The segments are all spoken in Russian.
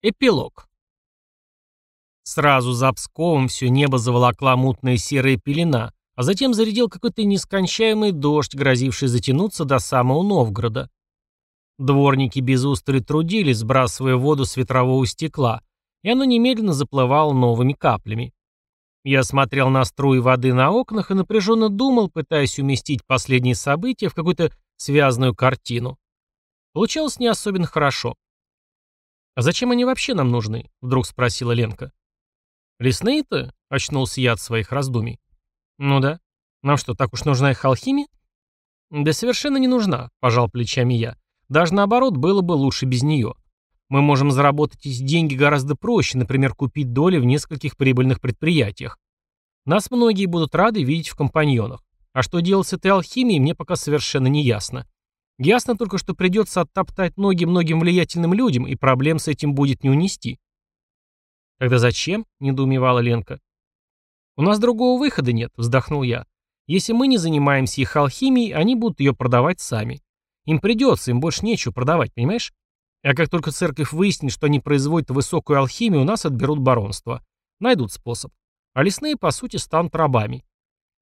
Эпилог. Сразу за Псковом все небо заволокла мутная серая пелена, а затем зарядил какой-то нескончаемый дождь, грозивший затянуться до самого Новгорода. Дворники без устали трудились, сбрасывая воду с ветрового стекла, и оно немедленно заплывало новыми каплями. Я смотрел на струи воды на окнах и напряженно думал, пытаясь уместить последние события в какую-то связанную картину. Получалось не особенно хорошо. «А зачем они вообще нам нужны?» — вдруг спросила Ленка. «Лесные-то?» — очнулся я от своих раздумий. «Ну да. Нам что, так уж нужна их алхимия?» «Да совершенно не нужна», — пожал плечами я. «Даже наоборот, было бы лучше без нее. Мы можем заработать деньги гораздо проще, например, купить доли в нескольких прибыльных предприятиях. Нас многие будут рады видеть в компаньонах. А что делать с этой алхимией, мне пока совершенно не ясно. Ясно только, что придется оттоптать ноги многим влиятельным людям, и проблем с этим будет не унести. «Тогда зачем?» – недоумевала Ленка. «У нас другого выхода нет», – вздохнул я. «Если мы не занимаемся их алхимией, они будут ее продавать сами. Им придется, им больше нечего продавать, понимаешь? А как только церковь выяснит, что они производят высокую алхимию, у нас отберут баронство. Найдут способ. А лесные, по сути, станут рабами.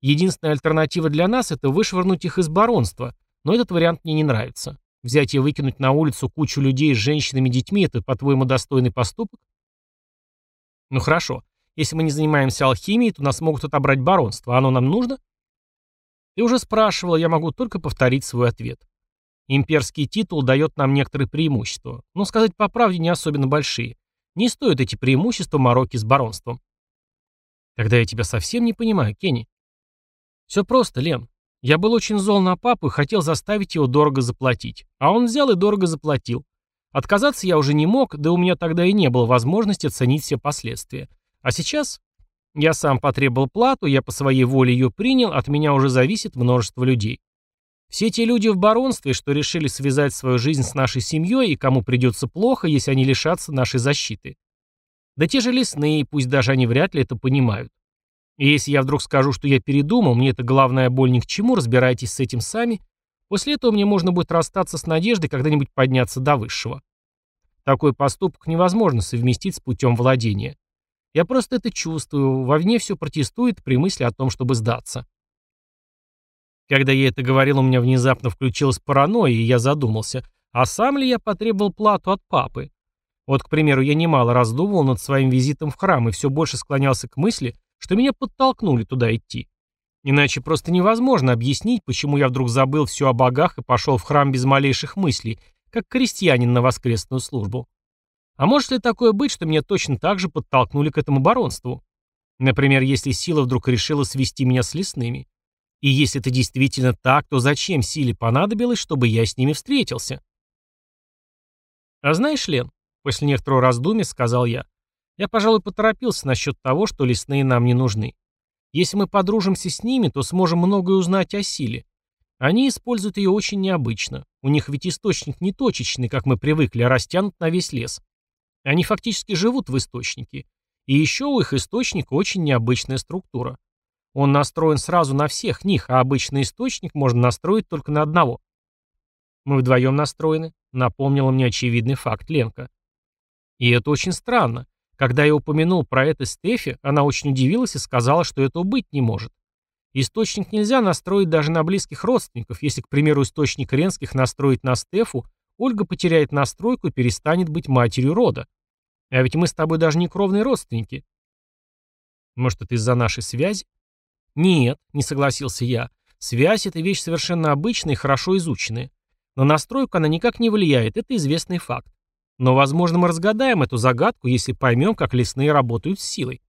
Единственная альтернатива для нас – это вышвырнуть их из баронства – но этот вариант мне не нравится. Взять и выкинуть на улицу кучу людей с женщинами и детьми – это, по-твоему, достойный поступок? Ну хорошо. Если мы не занимаемся алхимией, то нас могут отобрать баронство. Оно нам нужно? Ты уже спрашивал, я могу только повторить свой ответ. Имперский титул дает нам некоторые преимущества. Но, сказать по правде, не особенно большие. Не стоят эти преимущества мороки с баронством. Тогда я тебя совсем не понимаю, Кенни. Все просто, Лен. Я был очень зол на папу и хотел заставить его дорого заплатить. А он взял и дорого заплатил. Отказаться я уже не мог, да у меня тогда и не было возможности оценить все последствия. А сейчас я сам потребовал плату, я по своей воле ее принял, от меня уже зависит множество людей. Все те люди в баронстве, что решили связать свою жизнь с нашей семьей и кому придется плохо, если они лишатся нашей защиты. Да те же лесные, пусть даже они вряд ли это понимают. И если я вдруг скажу, что я передумал, мне это главная боль ни к чему, разбирайтесь с этим сами, после этого мне можно будет расстаться с надеждой когда-нибудь подняться до высшего. Такой поступок невозможно совместить с путем владения. Я просто это чувствую, вовне все протестует при мысли о том, чтобы сдаться. Когда я это говорил, у меня внезапно включилась паранойя, и я задумался, а сам ли я потребовал плату от папы? Вот, к примеру, я немало раздумывал над своим визитом в храм и все больше склонялся к мысли, что меня подтолкнули туда идти. Иначе просто невозможно объяснить, почему я вдруг забыл все о богах и пошел в храм без малейших мыслей, как крестьянин на воскресную службу. А может ли такое быть, что меня точно так же подтолкнули к этому баронству? Например, если сила вдруг решила свести меня с лесными. И если это действительно так, то зачем силе понадобилось, чтобы я с ними встретился? А знаешь, Лен, после некоторого раздумья сказал я, я, пожалуй, поторопился насчет того, что лесные нам не нужны. Если мы подружимся с ними, то сможем многое узнать о силе. Они используют ее очень необычно. У них ведь источник не точечный, как мы привыкли, а растянут на весь лес. Они фактически живут в источнике. И еще у их источника очень необычная структура. Он настроен сразу на всех них, а обычный источник можно настроить только на одного. Мы вдвоем настроены, напомнила мне очевидный факт Ленка. И это очень странно. Когда я упомянул про это Стефи, она очень удивилась и сказала, что этого быть не может. Источник нельзя настроить даже на близких родственников. Если, к примеру, источник Ренских настроить на Стефу, Ольга потеряет настройку и перестанет быть матерью рода. А ведь мы с тобой даже не кровные родственники. Может, это из-за нашей связи? Нет, не согласился я. Связь — это вещь совершенно обычная и хорошо изученная. На настройку она никак не влияет, это известный факт. Но, возможно, мы разгадаем эту загадку, если поймем, как лесные работают с силой.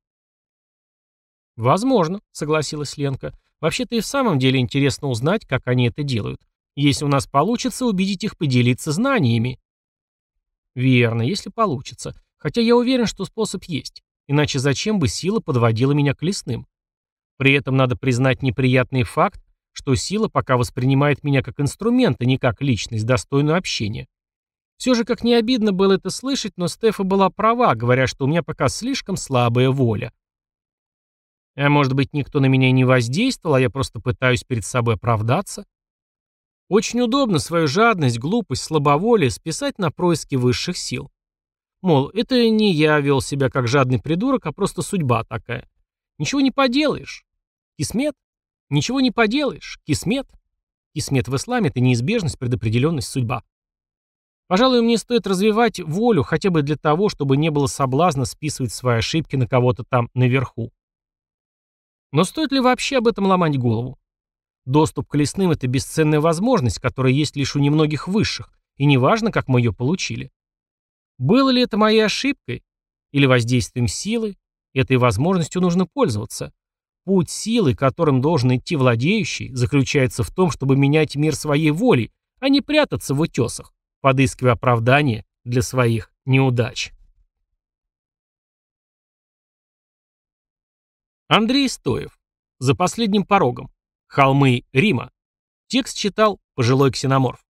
«Возможно», — согласилась Ленка. «Вообще-то и в самом деле интересно узнать, как они это делают. Если у нас получится, убедить их поделиться знаниями». «Верно, если получится. Хотя я уверен, что способ есть. Иначе зачем бы сила подводила меня к лесным? При этом надо признать неприятный факт, что сила пока воспринимает меня как инструмент, а не как личность, достойную общения. Все же, как не обидно было это слышать, но Стефа была права, говоря, что у меня пока слишком слабая воля. А может быть, никто на меня не воздействовал, а я просто пытаюсь перед собой оправдаться? Очень удобно свою жадность, глупость, слабоволие списать на происки высших сил. Мол, это не я вел себя как жадный придурок, а просто судьба такая. Ничего не поделаешь. Кисмет? Ничего не поделаешь. Кисмет? Кисмет в исламе – это неизбежность, предопределенность, судьба. Пожалуй, мне стоит развивать волю хотя бы для того, чтобы не было соблазна списывать свои ошибки на кого-то там наверху. Но стоит ли вообще об этом ломать голову? Доступ к лесным – это бесценная возможность, которая есть лишь у немногих высших, и неважно, как мы ее получили. Было ли это моей ошибкой или воздействием силы, этой возможностью нужно пользоваться. Путь силы, которым должен идти владеющий, заключается в том, чтобы менять мир своей волей, а не прятаться в утесах подыскивая оправдание для своих неудач. Андрей Стоев. За последним порогом. Холмы Рима. Текст читал пожилой ксеноморф.